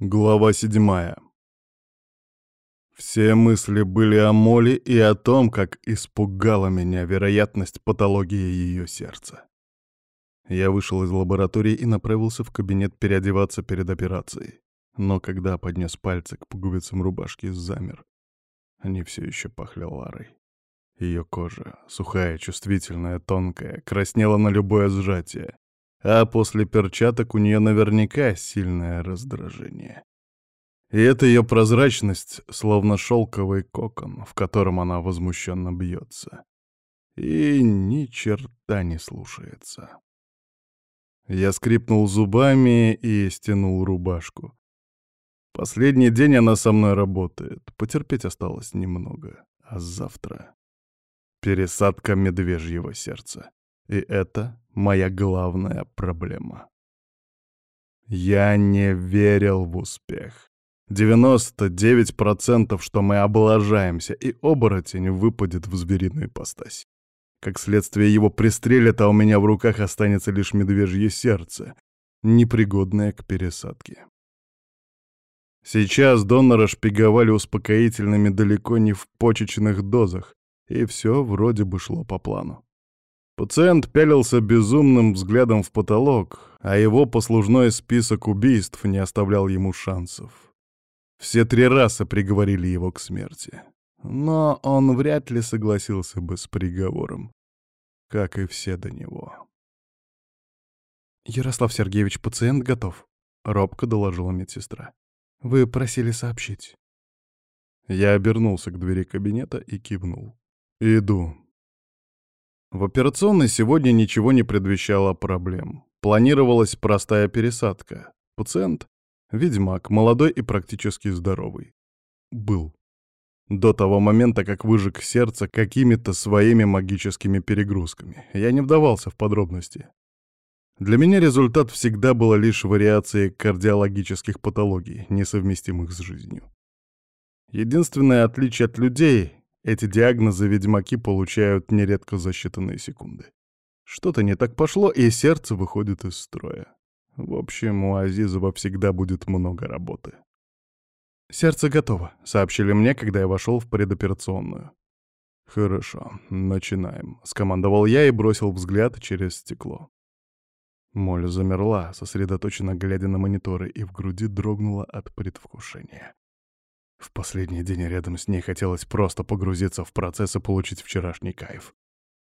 Глава седьмая. Все мысли были о Моле и о том, как испугала меня вероятность патологии ее сердца. Я вышел из лаборатории и направился в кабинет переодеваться перед операцией. Но когда поднес пальцы к пуговицам рубашки, замер. Они все еще пахли Ларой. Ее кожа, сухая, чувствительная, тонкая, краснела на любое сжатие а после перчаток у нее наверняка сильное раздражение. И эта ее прозрачность, словно шелковый кокон, в котором она возмущенно бьется. И ни черта не слушается. Я скрипнул зубами и стянул рубашку. Последний день она со мной работает, потерпеть осталось немного. А завтра — пересадка медвежьего сердца. И это моя главная проблема. Я не верил в успех. 99% что мы облажаемся, и оборотень выпадет в звериную ипостась. Как следствие его пристрелят, а у меня в руках останется лишь медвежье сердце, непригодное к пересадке. Сейчас донора шпиговали успокоительными далеко не в почечных дозах, и все вроде бы шло по плану. Пациент пялился безумным взглядом в потолок, а его послужной список убийств не оставлял ему шансов. Все три расы приговорили его к смерти. Но он вряд ли согласился бы с приговором, как и все до него. «Ярослав Сергеевич, пациент готов», — робко доложила медсестра. «Вы просили сообщить». Я обернулся к двери кабинета и кивнул. «Иду». В операционной сегодня ничего не предвещало проблем. Планировалась простая пересадка. Пациент — ведьмак, молодой и практически здоровый. Был. До того момента, как выжег сердце какими-то своими магическими перегрузками. Я не вдавался в подробности. Для меня результат всегда была лишь вариацией кардиологических патологий, несовместимых с жизнью. Единственное отличие от людей эти диагнозы ведьмаки получают нередко за считанные секунды. Что-то не так пошло, и сердце выходит из строя. В общем, у Азизова всегда будет много работы. «Сердце готово», — сообщили мне, когда я вошел в предоперационную. «Хорошо, начинаем», — скомандовал я и бросил взгляд через стекло. Моль замерла, сосредоточенно глядя на мониторы, и в груди дрогнула от предвкушения. В последний день рядом с ней хотелось просто погрузиться в процесс и получить вчерашний кайф.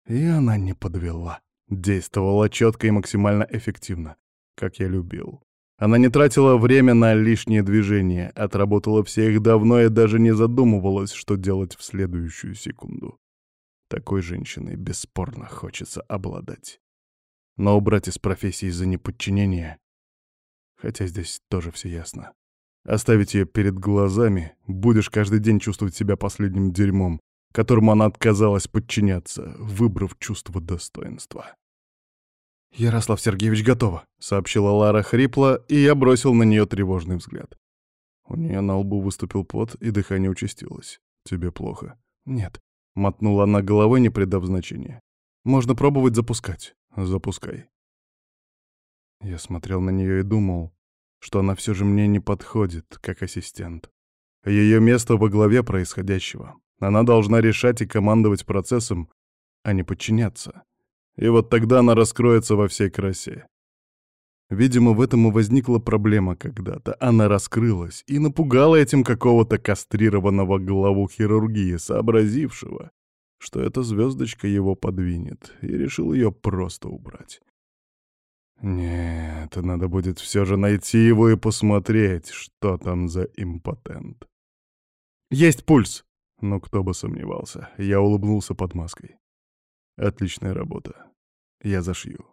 И она не подвела. Действовала четко и максимально эффективно, как я любил. Она не тратила время на лишние движения, отработала все их давно и даже не задумывалась, что делать в следующую секунду. Такой женщиной бесспорно хочется обладать. Но убрать из профессии за неподчинение... Хотя здесь тоже все ясно. Оставить ее перед глазами, будешь каждый день чувствовать себя последним дерьмом, которому она отказалась подчиняться, выбрав чувство достоинства. «Ярослав Сергеевич готова», — сообщила Лара хрипло, и я бросил на нее тревожный взгляд. У нее на лбу выступил пот, и дыхание участилось. «Тебе плохо?» «Нет», — мотнула она головой, не придав значения. «Можно пробовать запускать». «Запускай». Я смотрел на нее и думал, что она все же мне не подходит, как ассистент. Ее место во главе происходящего. Она должна решать и командовать процессом, а не подчиняться. И вот тогда она раскроется во всей красе. Видимо, в этом и возникла проблема когда-то. Она раскрылась и напугала этим какого-то кастрированного главу хирургии, сообразившего, что эта звездочка его подвинет, и решил ее просто убрать. Нет, надо будет все же найти его и посмотреть, что там за импотент. Есть пульс! Ну, кто бы сомневался. Я улыбнулся под маской. Отличная работа. Я зашью.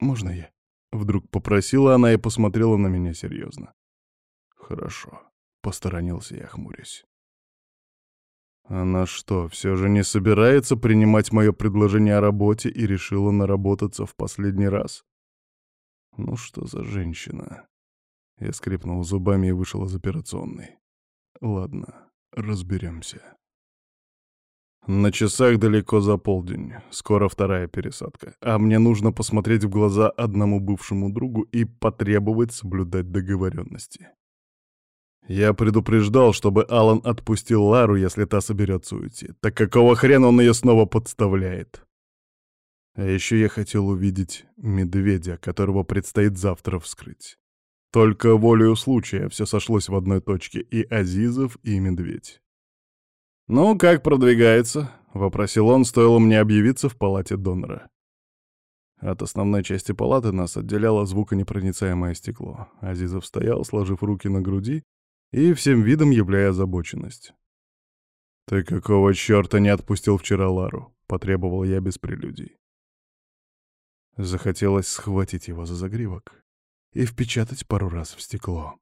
Можно я? Вдруг попросила она и посмотрела на меня серьезно. Хорошо. Посторонился я, хмурясь. Она что, все же не собирается принимать мое предложение о работе и решила наработаться в последний раз? Ну что за женщина? Я скрипнул зубами и вышел из операционной. Ладно, разберемся. На часах далеко за полдень, скоро вторая пересадка, а мне нужно посмотреть в глаза одному бывшему другу и потребовать соблюдать договоренности. Я предупреждал, чтобы Алан отпустил Лару, если та соберется уйти. Так какого хрена он ее снова подставляет? А еще я хотел увидеть медведя, которого предстоит завтра вскрыть. Только волею случая все сошлось в одной точке — и Азизов, и медведь. «Ну, как продвигается?» — вопросил он, стоило мне объявиться в палате донора. От основной части палаты нас отделяло звуконепроницаемое стекло. Азизов стоял, сложив руки на груди и всем видом являя озабоченность. «Ты какого чёрта не отпустил вчера Лару?» — потребовал я без прелюдий. Захотелось схватить его за загривок и впечатать пару раз в стекло.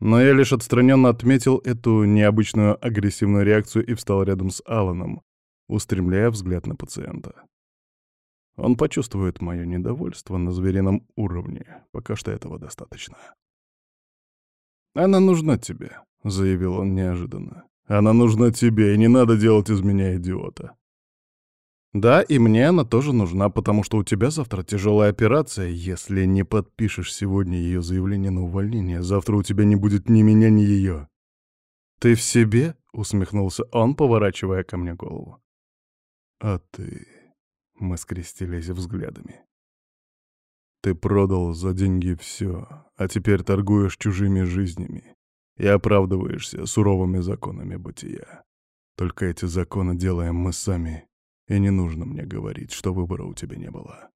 Но я лишь отстраненно отметил эту необычную агрессивную реакцию и встал рядом с Аланом, устремляя взгляд на пациента. Он почувствует мое недовольство на зверином уровне, пока что этого достаточно. «Она нужна тебе», — заявил он неожиданно. «Она нужна тебе, и не надо делать из меня идиота. Да, и мне она тоже нужна, потому что у тебя завтра тяжелая операция. Если не подпишешь сегодня ее заявление на увольнение, завтра у тебя не будет ни меня, ни ее. Ты в себе? Усмехнулся он, поворачивая ко мне голову. А ты... Мы скрестились взглядами. Ты продал за деньги все, а теперь торгуешь чужими жизнями и оправдываешься суровыми законами бытия. Только эти законы делаем мы сами и не нужно мне говорить, что выбора у тебя не было.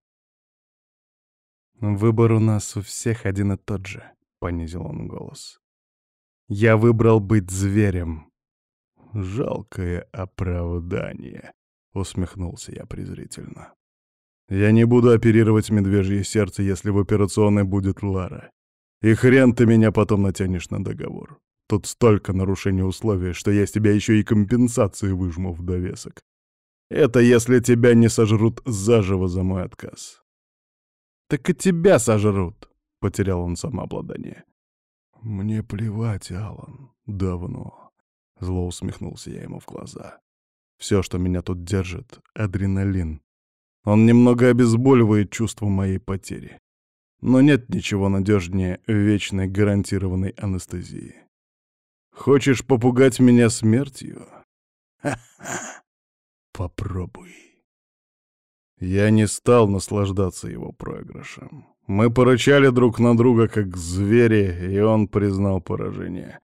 «Выбор у нас у всех один и тот же», — понизил он голос. «Я выбрал быть зверем». «Жалкое оправдание», — усмехнулся я презрительно. «Я не буду оперировать медвежье сердце, если в операционной будет Лара. И хрен ты меня потом натянешь на договор. Тут столько нарушений условий, что я с тебя еще и компенсации выжму в довесок. Это если тебя не сожрут заживо за мой отказ. Так и тебя сожрут, — потерял он самообладание. Мне плевать, Алан, давно. Зло усмехнулся я ему в глаза. Все, что меня тут держит — адреналин. Он немного обезболивает чувство моей потери. Но нет ничего надежнее вечной гарантированной анестезии. Хочешь попугать меня смертью? Ха-ха! Попробуй. Я не стал наслаждаться его проигрышем. Мы порычали друг на друга, как звери, и он признал поражение.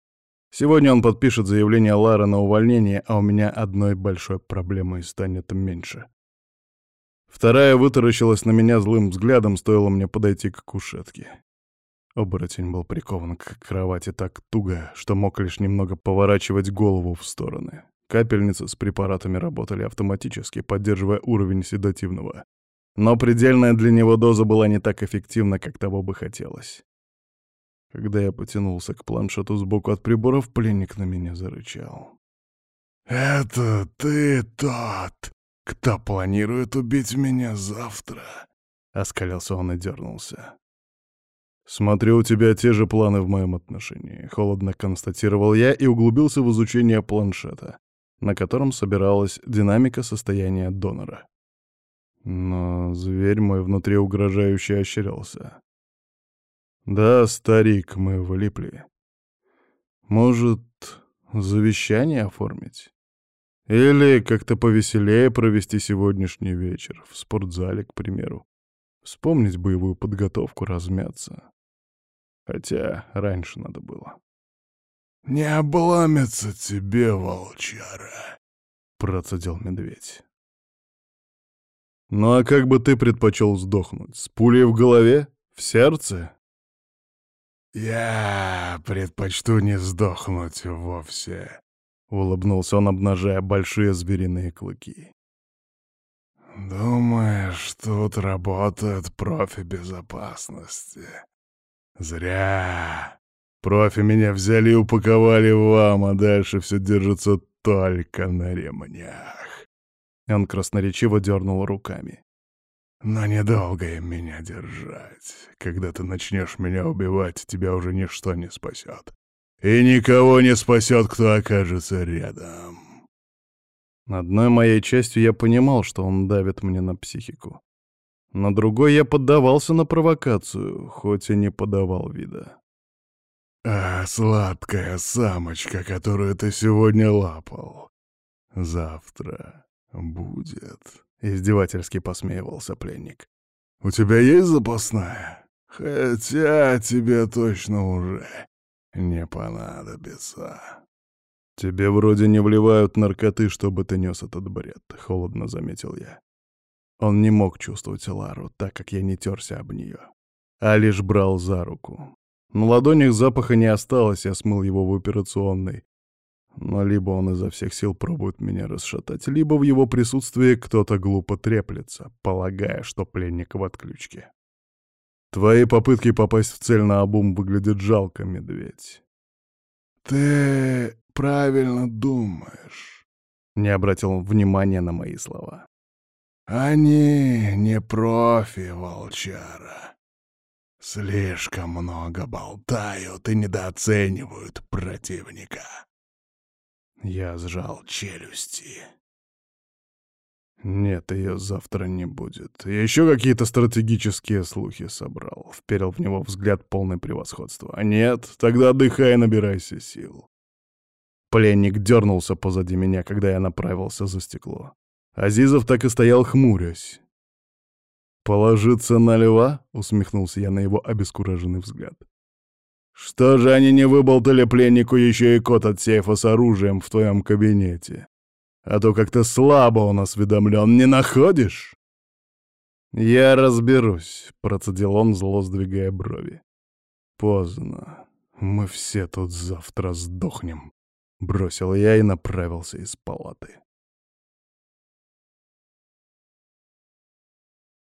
Сегодня он подпишет заявление Лары на увольнение, а у меня одной большой проблемой станет меньше. Вторая вытаращилась на меня злым взглядом, стоило мне подойти к кушетке. Оборотень был прикован к кровати так туго, что мог лишь немного поворачивать голову в стороны. Капельницы с препаратами работали автоматически, поддерживая уровень седативного. Но предельная для него доза была не так эффективна, как того бы хотелось. Когда я потянулся к планшету сбоку от приборов, пленник на меня зарычал. «Это ты тот, кто планирует убить меня завтра?» — оскалился он и дернулся. «Смотрю, у тебя те же планы в моем отношении», — холодно констатировал я и углубился в изучение планшета на котором собиралась динамика состояния донора. Но зверь мой внутри угрожающе ощерялся. «Да, старик, мы влипли. Может, завещание оформить? Или как-то повеселее провести сегодняшний вечер, в спортзале, к примеру. Вспомнить боевую подготовку, размяться. Хотя раньше надо было». «Не обломится тебе, волчара», — процедил медведь. «Ну а как бы ты предпочел сдохнуть? С пулей в голове? В сердце?» «Я предпочту не сдохнуть вовсе», — улыбнулся он, обнажая большие звериные клыки. «Думаешь, тут работают профи безопасности? Зря. Профи меня взяли и упаковали вам, а дальше все держится только на ремнях. Он красноречиво дернул руками. Но недолго им меня держать. Когда ты начнешь меня убивать, тебя уже ничто не спасет. И никого не спасет, кто окажется рядом. Одной моей частью я понимал, что он давит мне на психику. На другой я поддавался на провокацию, хоть и не подавал вида. А сладкая самочка, которую ты сегодня лапал, завтра будет. Издевательски посмеивался пленник. У тебя есть запасная? Хотя тебе точно уже не понадобится. Тебе вроде не вливают наркоты, чтобы ты нес этот бред, холодно заметил я. Он не мог чувствовать Лару, так как я не терся об нее, а лишь брал за руку. На ладонях запаха не осталось, я смыл его в операционной. Но либо он изо всех сил пробует меня расшатать, либо в его присутствии кто-то глупо треплется, полагая, что пленник в отключке. Твои попытки попасть в цель на обум выглядят жалко, медведь. Ты правильно думаешь. Не обратил внимания на мои слова. Они не профи, волчара. Слишком много болтают и недооценивают противника. Я сжал челюсти. Нет, ее завтра не будет. Еще какие-то стратегические слухи собрал. Вперил в него взгляд полный превосходства. А нет, тогда отдыхай и набирайся сил. Пленник дернулся позади меня, когда я направился за стекло. Азизов так и стоял хмурясь. «Положиться на льва?» — усмехнулся я на его обескураженный взгляд. «Что же они не выболтали пленнику еще и код от сейфа с оружием в твоем кабинете? А то как-то слабо он осведомлен, не находишь?» «Я разберусь», — процедил он, зло сдвигая брови. «Поздно. Мы все тут завтра сдохнем», — бросил я и направился из палаты.